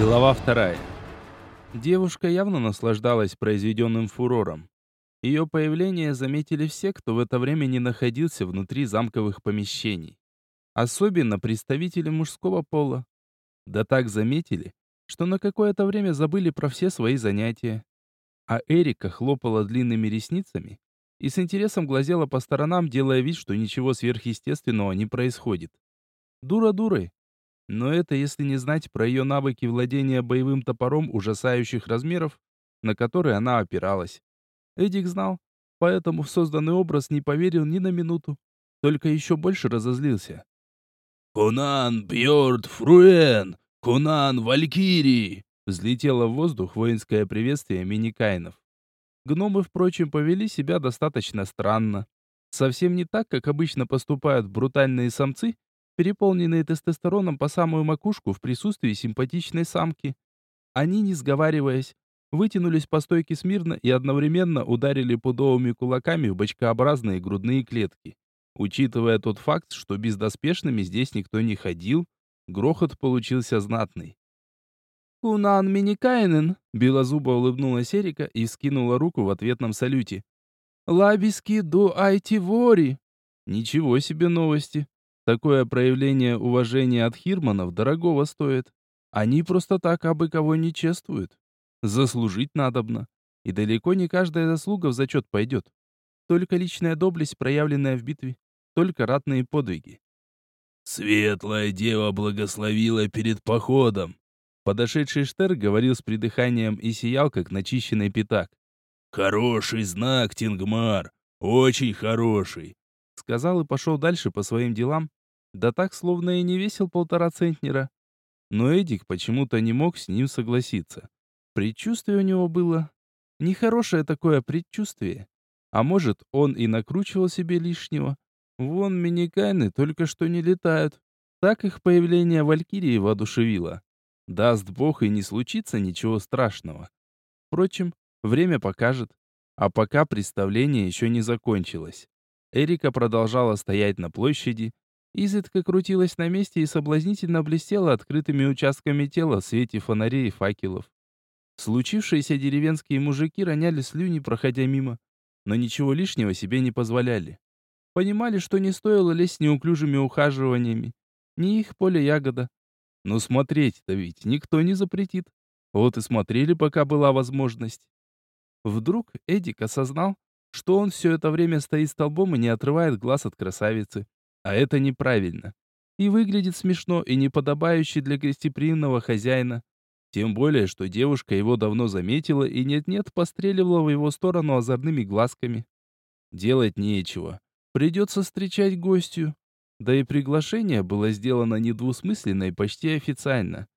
Глава вторая. Девушка явно наслаждалась произведенным фурором. Ее появление заметили все, кто в это время не находился внутри замковых помещений. Особенно представители мужского пола. Да так заметили, что на какое-то время забыли про все свои занятия. А Эрика хлопала длинными ресницами и с интересом глазела по сторонам, делая вид, что ничего сверхъестественного не происходит. Дура дурой, но это если не знать про ее навыки владения боевым топором ужасающих размеров, на которые она опиралась. Эдик знал, поэтому в созданный образ не поверил ни на минуту, только еще больше разозлился. «Кунан Бьорд Фруэн! Кунан Валькирии!» Взлетело в воздух воинское приветствие миникайнов. Гномы, впрочем, повели себя достаточно странно. Совсем не так, как обычно поступают брутальные самцы, переполненные тестостероном по самую макушку в присутствии симпатичной самки. Они, не сговариваясь, вытянулись по стойке смирно и одновременно ударили пудовыми кулаками в бочкообразные грудные клетки. Учитывая тот факт, что бездоспешными здесь никто не ходил, грохот получился знатный. «Кунан Миникайнен!» — белозубо улыбнулась Эрика и скинула руку в ответном салюте. «Лабиски до Айтивори!» Ничего себе новости. Такое проявление уважения от Хирманов дорогого стоит. Они просто так абы кого не чествуют. Заслужить надобно. И далеко не каждая заслуга в зачет пойдет. Только личная доблесть, проявленная в битве. Только ратные подвиги. «Светлая дева благословила перед походом!» Подошедший Штер говорил с придыханием и сиял, как начищенный пятак. «Хороший знак, Тингмар! Очень хороший!» Сказал и пошел дальше по своим делам, да так, словно и не весил полтора центнера. Но Эдик почему-то не мог с ним согласиться. Предчувствие у него было. Нехорошее такое предчувствие. А может, он и накручивал себе лишнего. Вон миникайны только что не летают. Так их появление Валькирии воодушевило. Даст бог и не случится ничего страшного. Впрочем, время покажет. А пока представление еще не закончилось. Эрика продолжала стоять на площади, изредка крутилась на месте и соблазнительно блестела открытыми участками тела в свете фонарей и факелов. Случившиеся деревенские мужики роняли слюни, проходя мимо, но ничего лишнего себе не позволяли. Понимали, что не стоило лезть неуклюжими ухаживаниями. Не их поле ягода. Но смотреть-то ведь никто не запретит. Вот и смотрели, пока была возможность. Вдруг Эдик осознал, что он все это время стоит столбом и не отрывает глаз от красавицы. А это неправильно. И выглядит смешно и неподобающе для гостеприимного хозяина. Тем более, что девушка его давно заметила и нет-нет постреливала в его сторону озорными глазками. Делать нечего. Придется встречать гостью. Да и приглашение было сделано недвусмысленно и почти официально.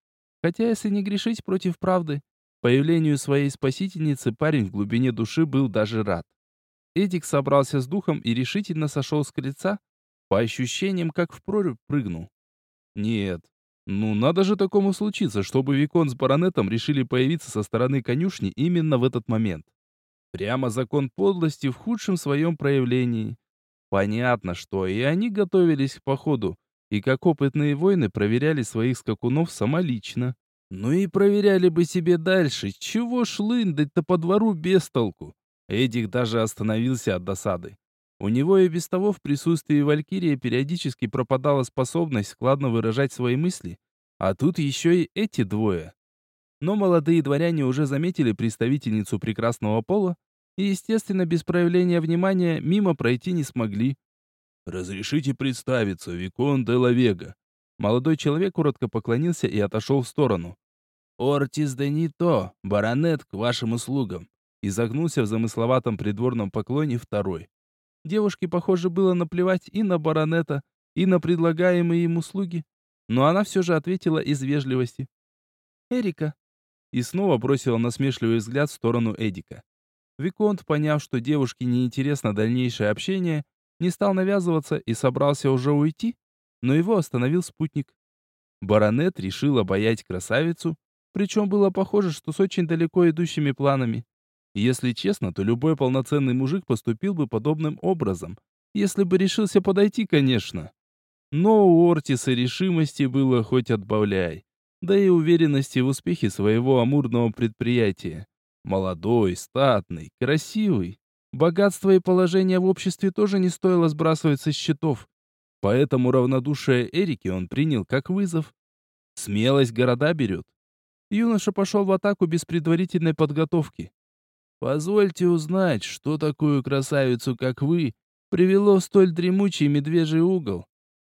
Хотя, если не грешить против правды, появлению своей спасительницы парень в глубине души был даже рад. Эдик собрался с духом и решительно сошел с крыльца, по ощущениям, как в прорубь прыгнул. Нет, ну надо же такому случиться, чтобы Викон с баронетом решили появиться со стороны конюшни именно в этот момент. Прямо закон подлости в худшем своем проявлении. Понятно, что и они готовились к походу, и как опытные воины проверяли своих скакунов самолично. Ну и проверяли бы себе дальше, чего шлындать-то по двору без толку. Эдик даже остановился от досады. У него и без того в присутствии Валькирии периодически пропадала способность складно выражать свои мысли, а тут еще и эти двое. Но молодые дворяне уже заметили представительницу прекрасного пола и, естественно, без проявления внимания мимо пройти не смогли. «Разрешите представиться, Викон де Лавега». Молодой человек коротко поклонился и отошел в сторону. «Ортис де Нито, баронет, к вашим услугам», изогнулся в замысловатом придворном поклоне второй. Девушке, похоже, было наплевать и на баронета, и на предлагаемые им услуги, но она все же ответила из вежливости. «Эрика». И снова бросила насмешливый взгляд в сторону Эдика. Виконт, поняв, что девушке неинтересно дальнейшее общение, не стал навязываться и собрался уже уйти, но его остановил спутник. Баронет решил обаять красавицу, причем было похоже, что с очень далеко идущими планами. Если честно, то любой полноценный мужик поступил бы подобным образом, если бы решился подойти, конечно. Но у Ортиса решимости было хоть отбавляй. да и уверенности в успехе своего амурного предприятия. Молодой, статный, красивый. Богатство и положение в обществе тоже не стоило сбрасывать со счетов. Поэтому равнодушие Эрики он принял как вызов. Смелость города берет. Юноша пошел в атаку без предварительной подготовки. «Позвольте узнать, что такую красавицу, как вы, привело в столь дремучий медвежий угол?»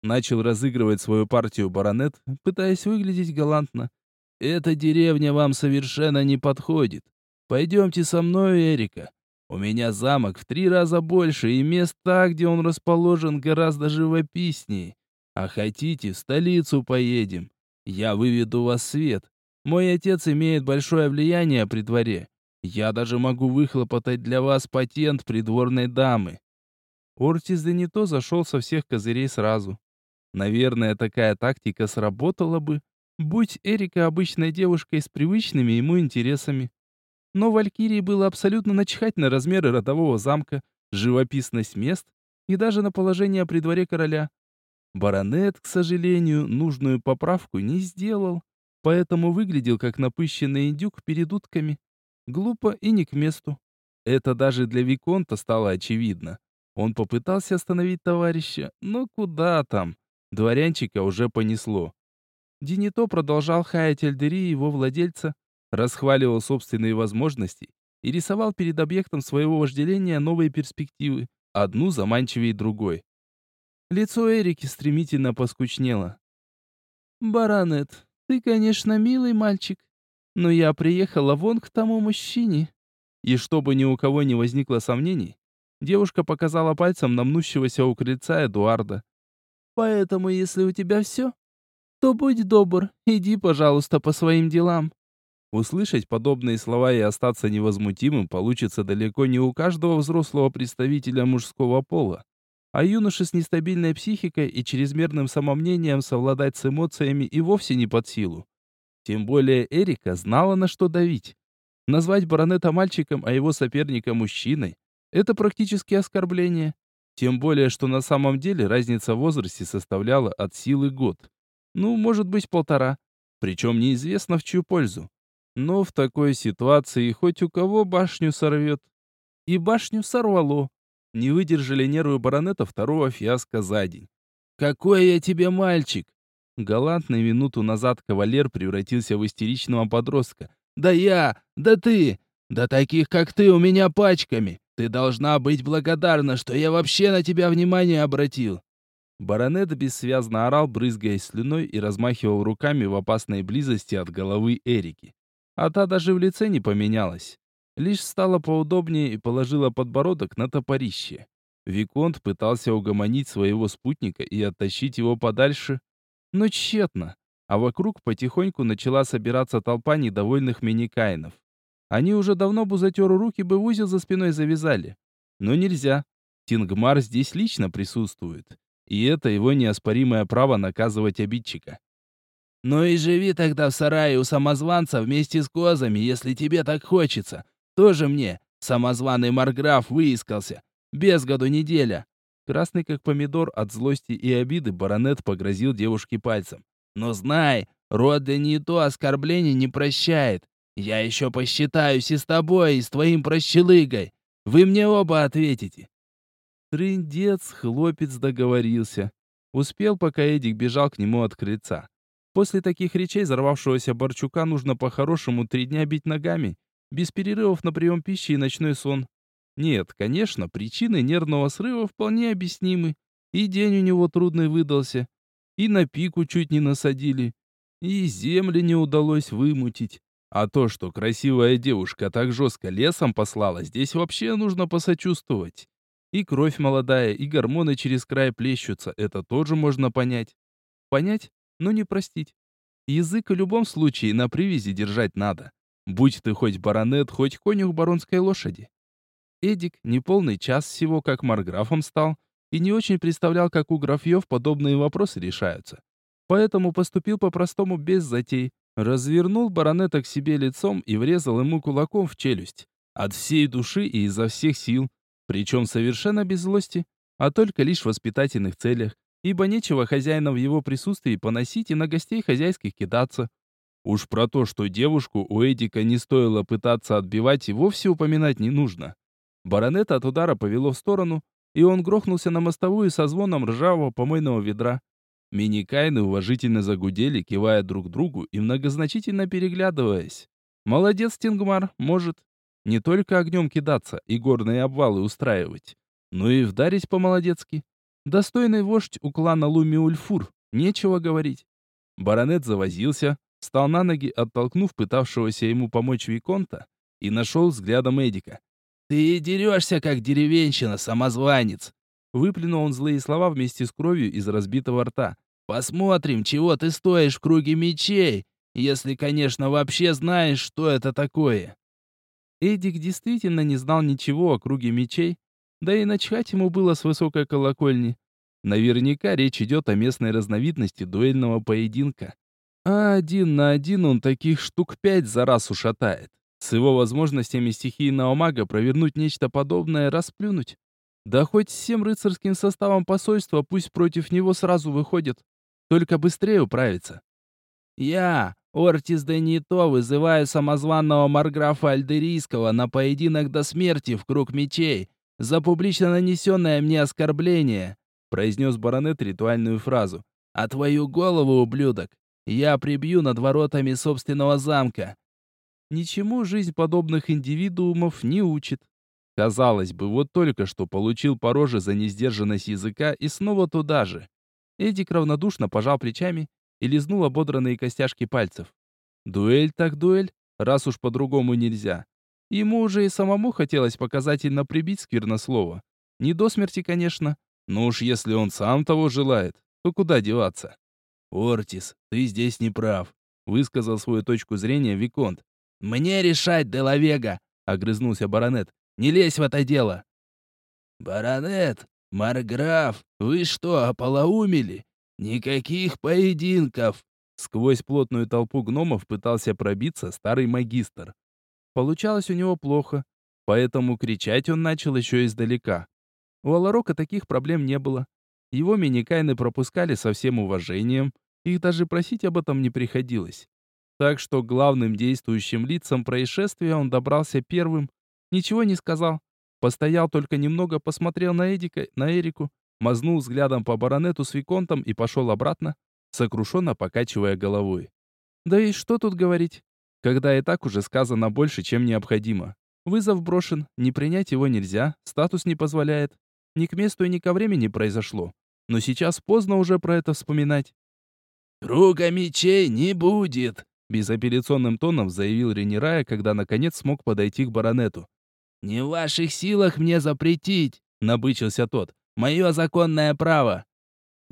Начал разыгрывать свою партию баронет, пытаясь выглядеть галантно. «Эта деревня вам совершенно не подходит. Пойдемте со мной, Эрика. У меня замок в три раза больше, и места, где он расположен, гораздо живописнее. А хотите, в столицу поедем. Я выведу вас свет. Мой отец имеет большое влияние при дворе. Я даже могу выхлопотать для вас патент придворной дамы». Ортис да не то зашел со всех козырей сразу. Наверное, такая тактика сработала бы, будь Эрика обычной девушкой с привычными ему интересами. Но Валькирии было абсолютно начхать на размеры родового замка, живописность мест и даже на положение при дворе короля. Баронет, к сожалению, нужную поправку не сделал, поэтому выглядел как напыщенный индюк перед утками. Глупо и не к месту. Это даже для Виконта стало очевидно. Он попытался остановить товарища, но куда там? Дворянчика уже понесло. Динито продолжал хаять Эльдери его владельца, расхваливал собственные возможности и рисовал перед объектом своего вожделения новые перспективы, одну заманчивее другой. Лицо Эрики стремительно поскучнело. «Баронет, ты, конечно, милый мальчик, но я приехала вон к тому мужчине». И чтобы ни у кого не возникло сомнений, девушка показала пальцем на мнущегося у крыльца Эдуарда. «Поэтому, если у тебя все, то будь добр, иди, пожалуйста, по своим делам. Услышать подобные слова и остаться невозмутимым получится далеко не у каждого взрослого представителя мужского пола. А юноше с нестабильной психикой и чрезмерным самомнением совладать с эмоциями и вовсе не под силу. Тем более Эрика знала, на что давить. Назвать баронета мальчиком, а его соперника мужчиной – это практически оскорбление. Тем более, что на самом деле разница в возрасте составляла от силы год. Ну, может быть, полтора. Причем неизвестно в чью пользу. Но в такой ситуации хоть у кого башню сорвет. И башню сорвало. Не выдержали нервы баронета второго фиаско за день. «Какой я тебе мальчик!» Галантный минуту назад кавалер превратился в истеричного подростка. «Да я! Да ты! Да таких, как ты, у меня пачками! Ты должна быть благодарна, что я вообще на тебя внимание обратил!» Баронет бессвязно орал, брызгаясь слюной и размахивал руками в опасной близости от головы Эрики а та даже в лице не поменялась. Лишь стала поудобнее и положила подбородок на топорище. Виконт пытался угомонить своего спутника и оттащить его подальше, но тщетно, а вокруг потихоньку начала собираться толпа недовольных миникаинов. Они уже давно бузатеру руки бы в узел за спиной завязали. Но нельзя. Тингмар здесь лично присутствует. И это его неоспоримое право наказывать обидчика. Ну и живи тогда в сарае у самозванца вместе с козами, если тебе так хочется. Тоже мне, самозваный марграф, выискался. Без году неделя. Красный как помидор от злости и обиды баронет погрозил девушке пальцем. Но знай, Рода не то оскорбление не прощает. Я еще посчитаюсь и с тобой, и с твоим прощелыгой. Вы мне оба ответите. Трындец, хлопец договорился. Успел, пока Эдик бежал к нему от крыльца. После таких речей взорвавшегося Борчука нужно по-хорошему три дня бить ногами, без перерывов на прием пищи и ночной сон. Нет, конечно, причины нервного срыва вполне объяснимы. И день у него трудный выдался, и на пику чуть не насадили, и земли не удалось вымутить. А то, что красивая девушка так жестко лесом послала, здесь вообще нужно посочувствовать. И кровь молодая, и гормоны через край плещутся, это тоже можно понять. Понять? но не простить. Язык в любом случае на привязи держать надо. Будь ты хоть баронет, хоть конюх баронской лошади. Эдик неполный час всего как марграфом стал и не очень представлял, как у графьев подобные вопросы решаются. Поэтому поступил по-простому без затей. Развернул баронета к себе лицом и врезал ему кулаком в челюсть. От всей души и изо всех сил. Причем совершенно без злости, а только лишь в воспитательных целях ибо нечего хозяина в его присутствии поносить и на гостей хозяйских кидаться. Уж про то, что девушку у Эдика не стоило пытаться отбивать, и вовсе упоминать не нужно. Баронета от удара повело в сторону, и он грохнулся на мостовую со звоном ржавого помойного ведра. Миникайны уважительно загудели, кивая друг другу и многозначительно переглядываясь. Молодец, Тингмар, может не только огнем кидаться и горные обвалы устраивать, но и вдарить по-молодецки. Достойный вождь у клана Луми-Ульфур, нечего говорить. Баронет завозился, встал на ноги, оттолкнув пытавшегося ему помочь Виконта, и нашел взглядом Эдика. «Ты дерешься, как деревенщина, самозванец!» Выплюнул он злые слова вместе с кровью из разбитого рта. «Посмотрим, чего ты стоишь в круге мечей, если, конечно, вообще знаешь, что это такое». Эдик действительно не знал ничего о круге мечей, да и начать ему было с высокой колокольни. Наверняка речь идет о местной разновидности дуэльного поединка. А один на один он таких штук пять за раз ушатает. С его возможностями стихийного мага провернуть нечто подобное расплюнуть. Да хоть всем рыцарским составом посольства пусть против него сразу выходит. Только быстрее управиться. Я, Ортис де Нито, вызываю самозванного Марграфа Альдерийского на поединок до смерти в круг мечей за публично нанесенное мне оскорбление, произнес баронет ритуальную фразу. А твою голову, ублюдок, я прибью над воротами собственного замка. Ничему жизнь подобных индивидуумов не учит. Казалось бы, вот только что получил по роже за несдержанность языка и снова туда же. Эдик равнодушно пожал плечами и лизнул ободранные костяшки пальцев. Дуэль так дуэль, раз уж по-другому нельзя. Ему уже и самому хотелось показательно прибить сквернослово. Не до смерти, конечно, но уж если он сам того желает, то куда деваться? «Ортис, ты здесь не прав», — высказал свою точку зрения Виконт. «Мне решать, Делавега!» — огрызнулся баронет. «Не лезь в это дело!» «Баронет, Марграф, вы что, ополоумели? Никаких поединков!» Сквозь плотную толпу гномов пытался пробиться старый магистр. Получалось у него плохо, поэтому кричать он начал еще издалека. У Аларока таких проблем не было. Его миникайны пропускали со всем уважением, их даже просить об этом не приходилось. Так что главным действующим лицам происшествия он добрался первым, ничего не сказал. Постоял только немного, посмотрел на Эдика, на Эрику, мазнул взглядом по баронету с Виконтом и пошел обратно, сокрушенно покачивая головой. Да и что тут говорить, когда и так уже сказано больше, чем необходимо. Вызов брошен, не принять его нельзя, статус не позволяет. Ни к месту и ни ко времени произошло. Но сейчас поздно уже про это вспоминать. «Круга мечей не будет!» Безапелляционным тоном заявил Ренирая, когда наконец смог подойти к баронету. «Не в ваших силах мне запретить!» — набычился тот. «Мое законное право!»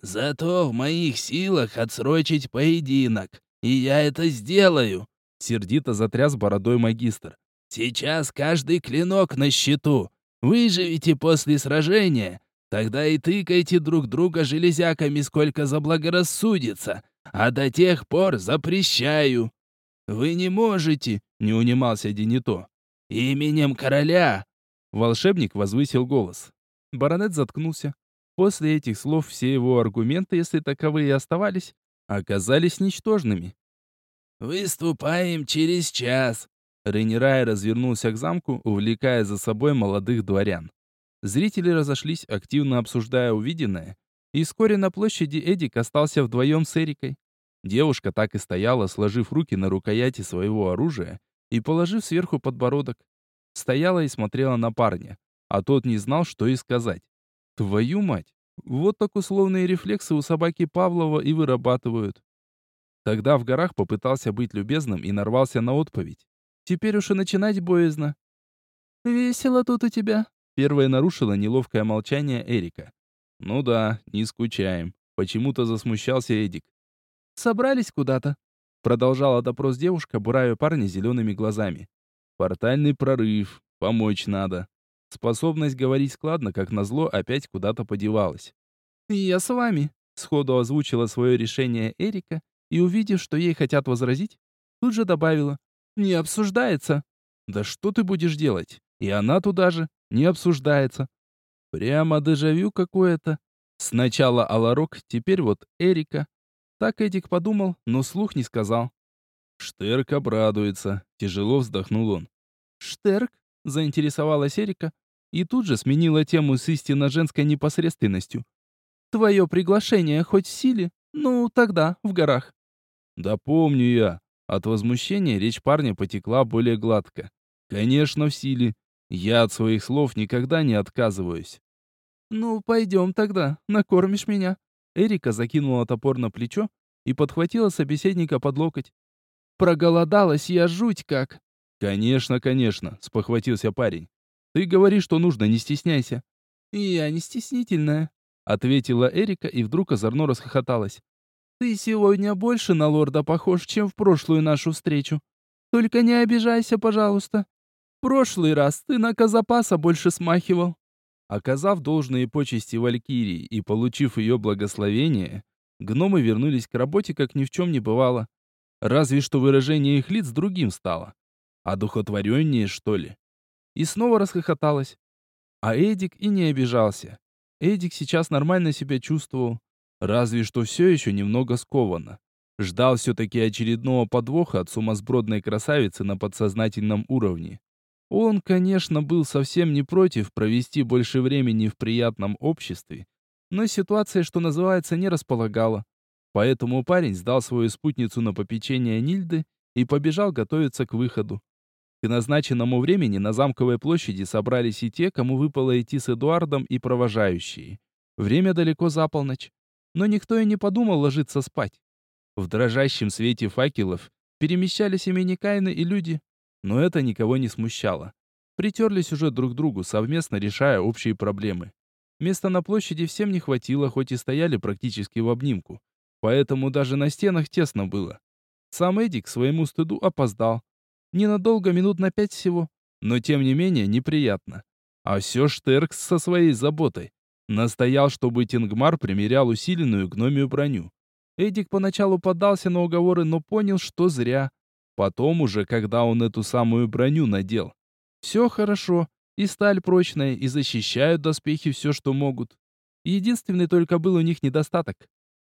«Зато в моих силах отсрочить поединок, и я это сделаю!» Сердито затряс бородой магистр. «Сейчас каждый клинок на счету. Выживите после сражения, тогда и тыкайте друг друга железяками сколько заблагорассудится, а до тех пор запрещаю». «Вы не можете», — не унимался Денито. «Именем короля!» Волшебник возвысил голос. Баронет заткнулся. После этих слов все его аргументы, если таковые оставались, оказались ничтожными. «Выступаем через час!» Рейнирай развернулся к замку, увлекая за собой молодых дворян. Зрители разошлись, активно обсуждая увиденное, и вскоре на площади Эдик остался вдвоем с Эрикой. Девушка так и стояла, сложив руки на рукояти своего оружия и положив сверху подбородок. Стояла и смотрела на парня, а тот не знал, что и сказать. Твою мать! Вот так условные рефлексы у собаки Павлова и вырабатывают. Тогда в горах попытался быть любезным и нарвался на отповедь. Теперь уж и начинать боязно. «Весело тут у тебя», — первая нарушила неловкое молчание Эрика. «Ну да, не скучаем». Почему-то засмущался Эдик. «Собрались куда-то?» Продолжала допрос девушка, бурая парня зелеными глазами. «Портальный прорыв. Помочь надо». Способность говорить складно, как назло, опять куда-то подевалась. «Я с вами», — сходу озвучила свое решение Эрика и, увидев, что ей хотят возразить, тут же добавила. «Не обсуждается». «Да что ты будешь делать?» И она туда же. Не обсуждается. Прямо дежавю какое-то. Сначала Аларок, теперь вот Эрика. Так Эдик подумал, но слух не сказал. Штерк обрадуется, тяжело вздохнул он. Штерк? Заинтересовалась Эрика и тут же сменила тему с истинно женской непосредственностью. Твое приглашение хоть в силе? Ну, тогда, в горах. Да помню я. От возмущения речь парня потекла более гладко. Конечно, в силе. Я от своих слов никогда не отказываюсь. Ну, пойдем тогда, накормишь меня. Эрика закинула топор на плечо и подхватила собеседника под локоть. Проголодалась я жуть как. Конечно, конечно, спохватился парень. Ты говоришь, что нужно, не стесняйся. Я не стеснительная, ответила Эрика и вдруг озорно расхохоталась. Ты сегодня больше на лорда похож, чем в прошлую нашу встречу. Только не обижайся, пожалуйста. Прошлый раз ты на Казапаса больше смахивал. Оказав должные почести Валькирии и получив ее благословение, гномы вернулись к работе, как ни в чем не бывало. Разве что выражение их лиц другим стало. А духотвореннее, что ли? И снова расхохоталась. А Эдик и не обижался. Эдик сейчас нормально себя чувствовал. Разве что все еще немного сковано. Ждал все-таки очередного подвоха от сумасбродной красавицы на подсознательном уровне. Он, конечно, был совсем не против провести больше времени в приятном обществе, но ситуация, что называется, не располагала. Поэтому парень сдал свою спутницу на попечение Нильды и побежал готовиться к выходу. К назначенному времени на замковой площади собрались и те, кому выпало идти с Эдуардом, и провожающие. Время далеко за полночь, но никто и не подумал ложиться спать. В дрожащем свете факелов перемещались и миникайны, и люди, но это никого не смущало. Притерлись уже друг к другу, совместно решая общие проблемы. Места на площади всем не хватило, хоть и стояли практически в обнимку. Поэтому даже на стенах тесно было. Сам Эдик к своему стыду опоздал. Ненадолго, минут на пять всего. Но тем не менее неприятно. А все Штеркс со своей заботой. Настоял, чтобы Тингмар примерял усиленную гномию броню. Эдик поначалу поддался на уговоры, но понял, что зря. Потом уже, когда он эту самую броню надел. Все хорошо, и сталь прочная, и защищают доспехи все, что могут. Единственный только был у них недостаток.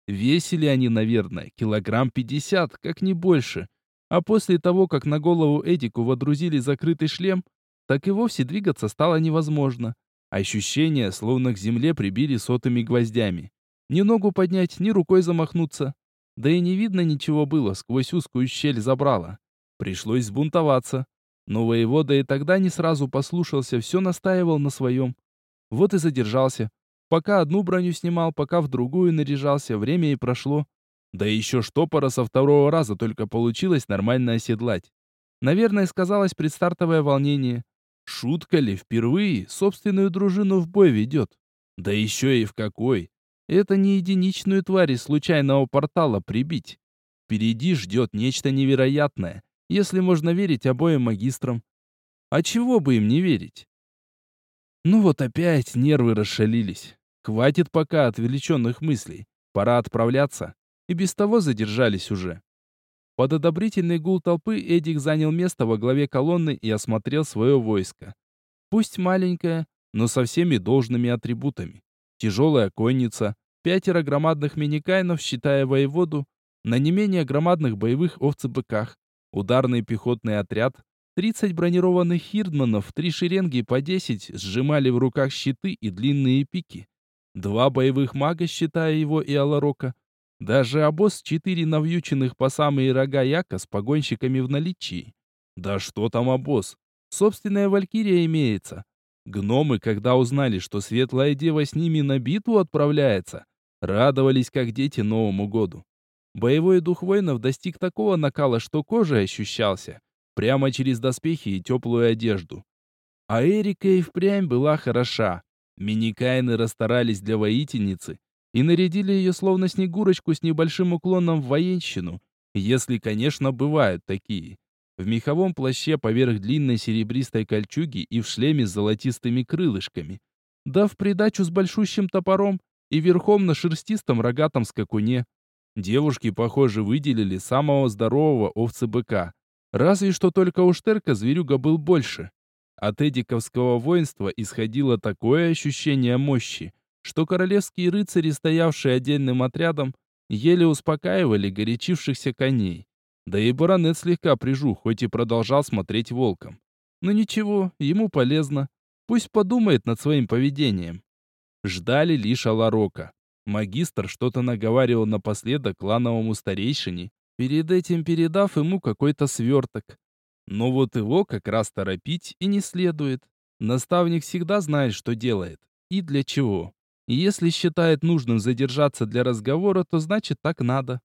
Весили они, наверное, килограмм пятьдесят, как не больше. А после того, как на голову Эдику водрузили закрытый шлем, так и вовсе двигаться стало невозможно. Ощущение, словно к земле прибили сотыми гвоздями. Ни ногу поднять, ни рукой замахнуться. Да и не видно ничего было, сквозь узкую щель забрало. Пришлось сбунтоваться. Но воевода и тогда не сразу послушался, все настаивал на своем. Вот и задержался. Пока одну броню снимал, пока в другую наряжался, время и прошло. Да еще штопора со второго раза только получилось нормально оседлать. Наверное, сказалось предстартовое волнение. Шутка ли, впервые собственную дружину в бой ведет? Да еще и в какой. Это не единичную тварь из случайного портала прибить. Впереди ждет нечто невероятное если можно верить обоим магистрам. А чего бы им не верить? Ну вот опять нервы расшалились. Хватит пока отвлеченных мыслей. Пора отправляться. И без того задержались уже. Под одобрительный гул толпы Эдик занял место во главе колонны и осмотрел свое войско. Пусть маленькое, но со всеми должными атрибутами. Тяжелая конница, пятеро громадных миникайнов, считая воеводу, на не менее громадных боевых овцебыках, Ударный пехотный отряд, 30 бронированных хирдманов, три шеренги по 10 сжимали в руках щиты и длинные пики. Два боевых мага, считая его и Аларока. Даже обоз четыре навьюченных по самые рога яка с погонщиками в наличии. Да что там обоз? Собственная валькирия имеется. Гномы, когда узнали, что светлая дева с ними на битву отправляется, радовались как дети Новому году. Боевой дух воинов достиг такого накала, что кожа ощущался, прямо через доспехи и теплую одежду. А Эрика и впрямь была хороша. Миникайны расстарались для воительницы и нарядили ее словно снегурочку с небольшим уклоном в военщину, если, конечно, бывают такие. В меховом плаще поверх длинной серебристой кольчуги и в шлеме с золотистыми крылышками. Да в придачу с большущим топором и верхом на шерстистом рогатом скакуне. Девушки, похоже, выделили самого здорового овцы-быка. Разве что только у Штерка зверюга был больше. От эдиковского воинства исходило такое ощущение мощи, что королевские рыцари, стоявшие отдельным отрядом, еле успокаивали горячившихся коней. Да и баронет слегка прижух, хоть и продолжал смотреть волком. Но ничего, ему полезно. Пусть подумает над своим поведением. Ждали лишь Аларока. Магистр что-то наговаривал напоследок клановому старейшине, перед этим передав ему какой-то сверток. Но вот его как раз торопить и не следует. Наставник всегда знает, что делает и для чего. Если считает нужным задержаться для разговора, то значит так надо.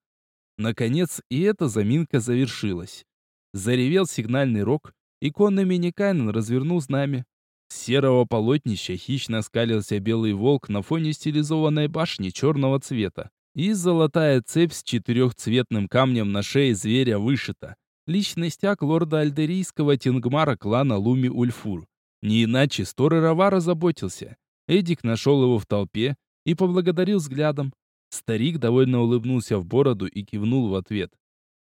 Наконец, и эта заминка завершилась. Заревел сигнальный рог, и конный Миникайнен развернул знамя. С серого полотнища хищно скалился белый волк на фоне стилизованной башни черного цвета. И золотая цепь с четырехцветным камнем на шее зверя вышита. Личный стяг лорда альдерийского Тингмара клана Луми Ульфур. Не иначе Сторы Равара заботился. Эдик нашел его в толпе и поблагодарил взглядом. Старик довольно улыбнулся в бороду и кивнул в ответ.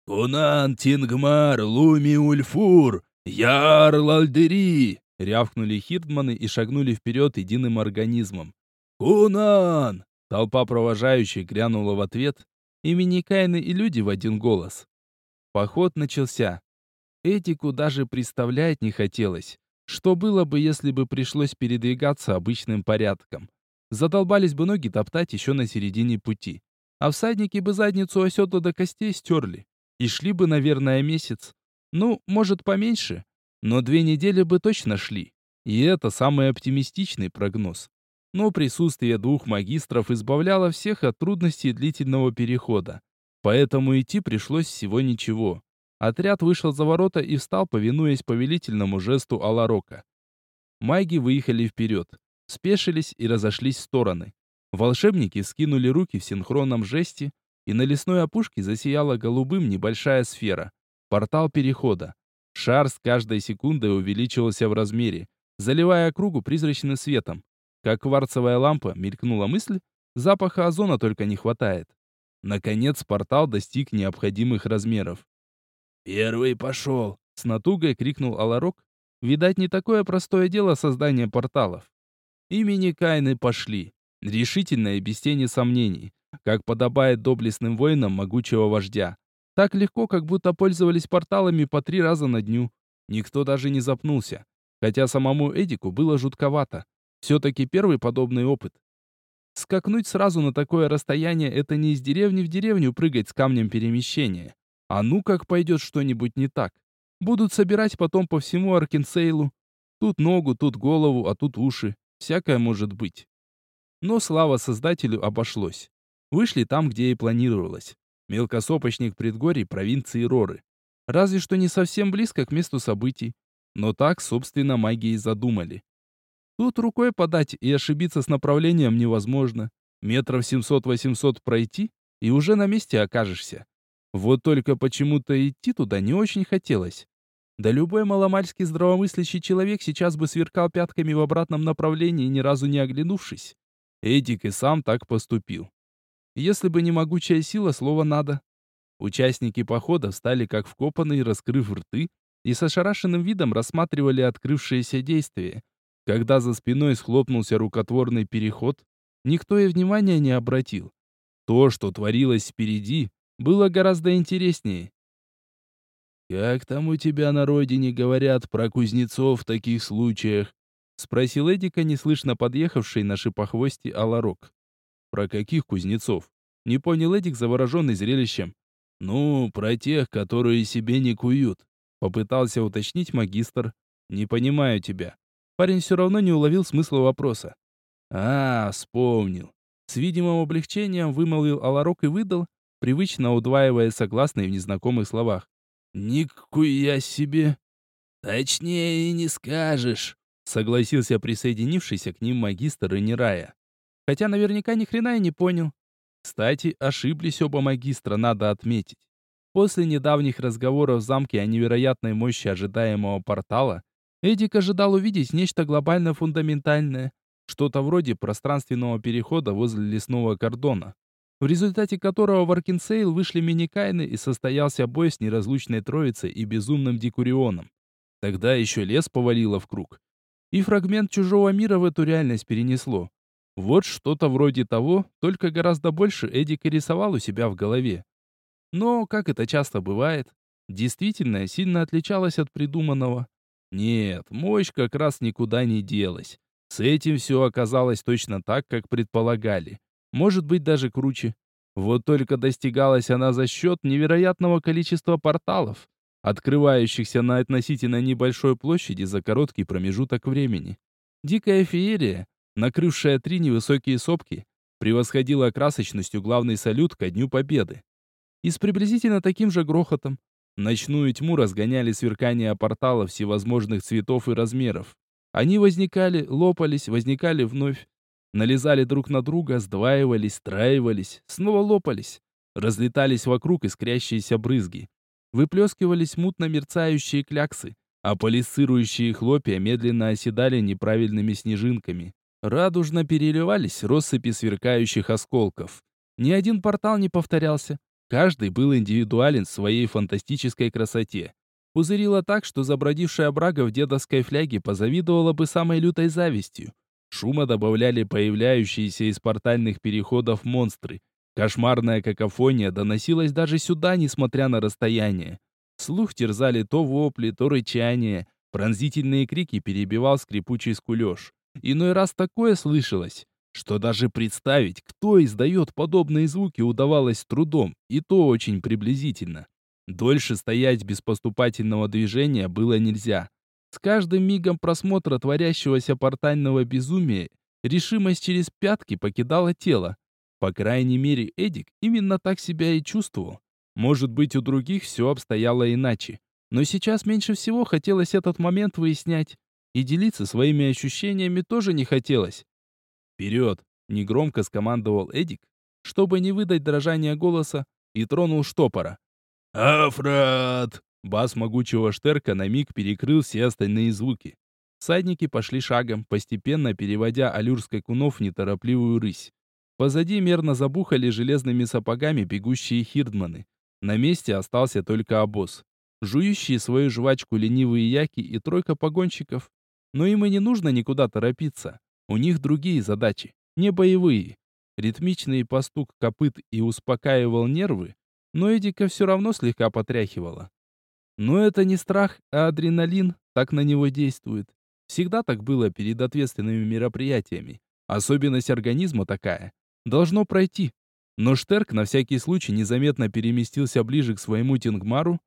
«Кунан Тингмар Луми Ульфур! Ярл Альдери!» Рявкнули хирдманы и шагнули вперед единым организмом. «Кунан!» Толпа провожающих грянула в ответ, и миникайны и люди в один голос. Поход начался. Этику даже представлять не хотелось. Что было бы, если бы пришлось передвигаться обычным порядком? Задолбались бы ноги топтать еще на середине пути. А всадники бы задницу оседла до костей стерли. И шли бы, наверное, месяц. Ну, может, поменьше. Но две недели бы точно шли. И это самый оптимистичный прогноз. Но присутствие двух магистров избавляло всех от трудностей длительного перехода. Поэтому идти пришлось всего ничего. Отряд вышел за ворота и встал, повинуясь повелительному жесту Аларока. Маги выехали вперед, спешились и разошлись в стороны. Волшебники скинули руки в синхронном жесте, и на лесной опушке засияла голубым небольшая сфера. Портал перехода. Шар с каждой секундой увеличивался в размере, заливая округу призрачным светом. Как кварцевая лампа мелькнула мысль, запаха озона только не хватает. Наконец портал достиг необходимых размеров. «Первый пошел!» — с натугой крикнул Аларок. Видать, не такое простое дело создание порталов. Имени Кайны пошли, решительно и без тени сомнений, как подобает доблестным воинам могучего вождя. Так легко, как будто пользовались порталами по три раза на дню. Никто даже не запнулся, хотя самому Эдику было жутковато. Все-таки первый подобный опыт. Скакнуть сразу на такое расстояние — это не из деревни в деревню прыгать с камнем перемещения. А ну как пойдет что-нибудь не так. Будут собирать потом по всему Аркинсейлу. Тут ногу, тут голову, а тут уши. Всякое может быть. Но слава создателю обошлось. Вышли там, где и планировалось. Мелкосопочник предгорий провинции Роры. Разве что не совсем близко к месту событий. Но так, собственно, магии задумали. Тут рукой подать и ошибиться с направлением невозможно. Метров 700-800 пройти, и уже на месте окажешься. Вот только почему-то идти туда не очень хотелось. Да любой маломальский здравомыслящий человек сейчас бы сверкал пятками в обратном направлении, ни разу не оглянувшись. Эдик и сам так поступил. Если бы не могучая сила, слово надо. Участники похода встали как вкопанные, раскрыв рты, и с ошарашенным видом рассматривали открывшееся действие. Когда за спиной схлопнулся рукотворный переход, никто и внимания не обратил. То, что творилось впереди, было гораздо интереснее. «Как там у тебя на родине говорят про кузнецов в таких случаях?» — спросил Эдика, неслышно подъехавший на шипохвосте Аларок. «Про каких кузнецов?» — не понял Эдик, завороженный зрелищем. «Ну, про тех, которые себе не куют», — попытался уточнить магистр. «Не понимаю тебя». Парень все равно не уловил смысла вопроса. «А, вспомнил». С видимым облегчением вымолвил Аларок и выдал, привычно удваивая согласные в незнакомых словах. «Никуя себе!» «Точнее и не скажешь», — согласился присоединившийся к ним магистр Инирая. Хотя наверняка ни хрена и не понял. Кстати, ошиблись оба магистра, надо отметить. После недавних разговоров в замке о невероятной мощи ожидаемого портала, Эдик ожидал увидеть нечто глобально фундаментальное, что-то вроде пространственного перехода возле лесного кордона в результате которого в Аркинсейл вышли миникайны и состоялся бой с неразлучной троицей и безумным Декурионом. Тогда еще лес повалило в круг. И фрагмент чужого мира в эту реальность перенесло. Вот что-то вроде того, только гораздо больше Эдик и рисовал у себя в голове. Но, как это часто бывает, действительно сильно отличалась от придуманного. Нет, мощь как раз никуда не делась. С этим все оказалось точно так, как предполагали. Может быть, даже круче. Вот только достигалась она за счет невероятного количества порталов, открывающихся на относительно небольшой площади за короткий промежуток времени. Дикая феерия, накрывшая три невысокие сопки, превосходила красочностью главный салют ко Дню Победы. И с приблизительно таким же грохотом ночную тьму разгоняли сверкания порталов всевозможных цветов и размеров. Они возникали, лопались, возникали вновь, налезали друг на друга, сдваивались, страивались, снова лопались, разлетались вокруг искрящиеся брызги. Выплескивались мутно мерцающие кляксы, а полисцирующие хлопья медленно оседали неправильными снежинками. Радужно переливались россыпи сверкающих осколков. Ни один портал не повторялся. Каждый был индивидуален в своей фантастической красоте. Пузырило так, что забродившая брага в дедовской фляге позавидовала бы самой лютой завистью. Шума добавляли появляющиеся из портальных переходов монстры. Кошмарная какофония доносилась даже сюда, несмотря на расстояние. Слух терзали то вопли, то рычание. Пронзительные крики перебивал скрипучий скулеж. Иной раз такое слышалось, что даже представить, кто издает подобные звуки, удавалось трудом, и то очень приблизительно. Дольше стоять без поступательного движения было нельзя. С каждым мигом просмотра творящегося портального безумия решимость через пятки покидала тело. По крайней мере, Эдик именно так себя и чувствовал. Может быть, у других все обстояло иначе. Но сейчас меньше всего хотелось этот момент выяснять. И делиться своими ощущениями тоже не хотелось. «Вперед!» — негромко скомандовал Эдик, чтобы не выдать дрожания голоса, и тронул штопора. «Афрат!» Бас могучего Штерка на миг перекрыл все остальные звуки. Садники пошли шагом, постепенно переводя аллюр скакунов в неторопливую рысь. Позади мерно забухали железными сапогами бегущие хирдманы. На месте остался только обоз. Жующие свою жвачку ленивые яки и тройка погонщиков. Но им и не нужно никуда торопиться. У них другие задачи, не боевые. Ритмичный постук копыт и успокаивал нервы, но Эдика все равно слегка потряхивало. Но это не страх, а адреналин так на него действует. Всегда так было перед ответственными мероприятиями. Особенность организма такая. Должно пройти. Но Штерк на всякий случай незаметно переместился ближе к своему Тингмару.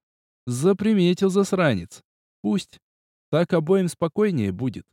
Заприметил засранец. Пусть. Так обоим спокойнее будет.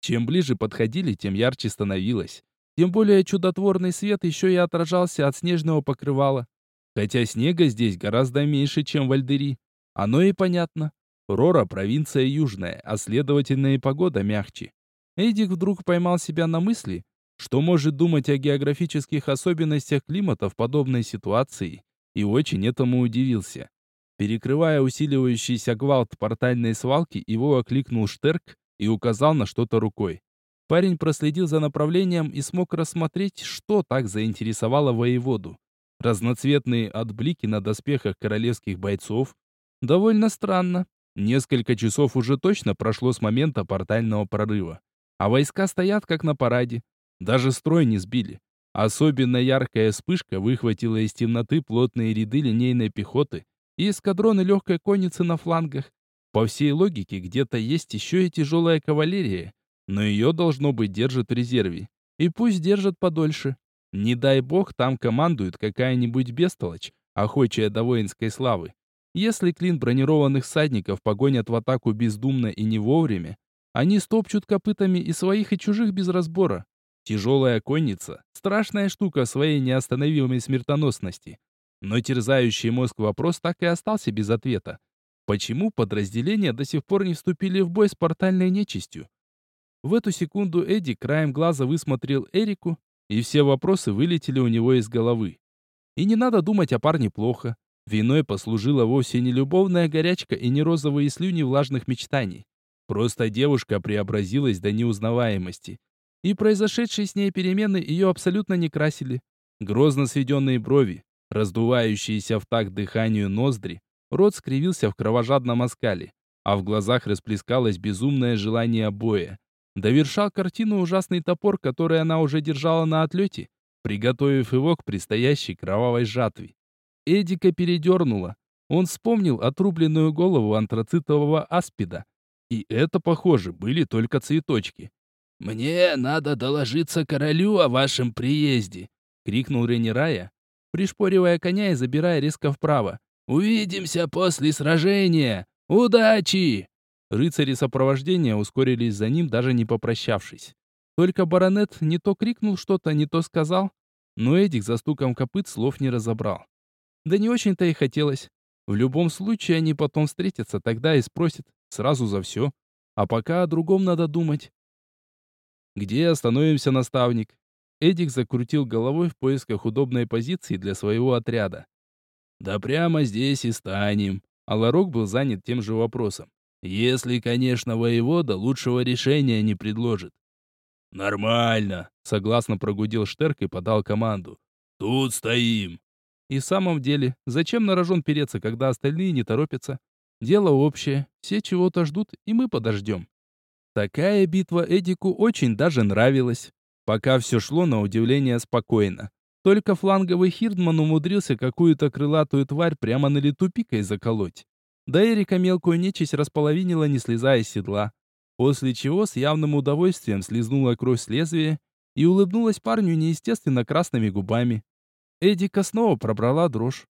Чем ближе подходили, тем ярче становилось. Тем более чудотворный свет еще и отражался от снежного покрывала. Хотя снега здесь гораздо меньше, чем в Альдери. Оно и понятно. Рора – провинция южная, а следовательно и погода мягче. Эдик вдруг поймал себя на мысли, что может думать о географических особенностях климата в подобной ситуации, и очень этому удивился. Перекрывая усиливающийся гвалт портальной свалки, его окликнул Штерк и указал на что-то рукой. Парень проследил за направлением и смог рассмотреть, что так заинтересовало воеводу. Разноцветные отблики на доспехах королевских бойцов, Довольно странно. Несколько часов уже точно прошло с момента портального прорыва. А войска стоят как на параде. Даже строй не сбили. Особенно яркая вспышка выхватила из темноты плотные ряды линейной пехоты и эскадроны легкой конницы на флангах. По всей логике, где-то есть еще и тяжелая кавалерия, но ее, должно быть, держат в резерве. И пусть держат подольше. Не дай бог, там командует какая-нибудь бестолочь, охочая до воинской славы. Если клин бронированных всадников погонят в атаку бездумно и не вовремя, они стопчут копытами и своих, и чужих без разбора. Тяжелая конница – страшная штука своей неостановимой смертоносности. Но терзающий мозг вопрос так и остался без ответа. Почему подразделения до сих пор не вступили в бой с портальной нечистью? В эту секунду Эдди краем глаза высмотрел Эрику, и все вопросы вылетели у него из головы. И не надо думать о парне плохо. Виной послужила вовсе не любовная горячка и не розовые слюни влажных мечтаний. Просто девушка преобразилась до неузнаваемости. И произошедшие с ней перемены ее абсолютно не красили. Грозно сведенные брови, раздувающиеся в такт дыханию ноздри, рот скривился в кровожадном оскале, а в глазах расплескалось безумное желание боя. Довершал картину ужасный топор, который она уже держала на отлете, приготовив его к предстоящей кровавой жатве. Эдика передернуло. Он вспомнил отрубленную голову антрацитового аспида. И это, похоже, были только цветочки. «Мне надо доложиться королю о вашем приезде!» — крикнул Ренирая, пришпоривая коня и забирая резко вправо. «Увидимся после сражения! Удачи!» Рыцари сопровождения ускорились за ним, даже не попрощавшись. Только баронет не то крикнул что-то, не то сказал, но Эдик за стуком копыт слов не разобрал. Да не очень-то и хотелось. В любом случае они потом встретятся, тогда и спросят, сразу за все. А пока о другом надо думать. «Где остановимся, наставник?» Эдик закрутил головой в поисках удобной позиции для своего отряда. «Да прямо здесь и станем». А Ларок был занят тем же вопросом. «Если, конечно, воевода лучшего решения не предложит». «Нормально», — согласно прогудел Штерк и подал команду. «Тут стоим». И в самом деле, зачем на рожон переться, когда остальные не торопятся? Дело общее, все чего-то ждут, и мы подождем. Такая битва Эдику очень даже нравилась. Пока все шло на удивление спокойно. Только фланговый Хирдман умудрился какую-то крылатую тварь прямо на лету пикой заколоть. Да Эрика мелкую нечисть располовинила, не слезая с седла. После чего с явным удовольствием слезнула кровь с лезвия и улыбнулась парню неестественно красными губами. Эдика снова пробрала дрожь.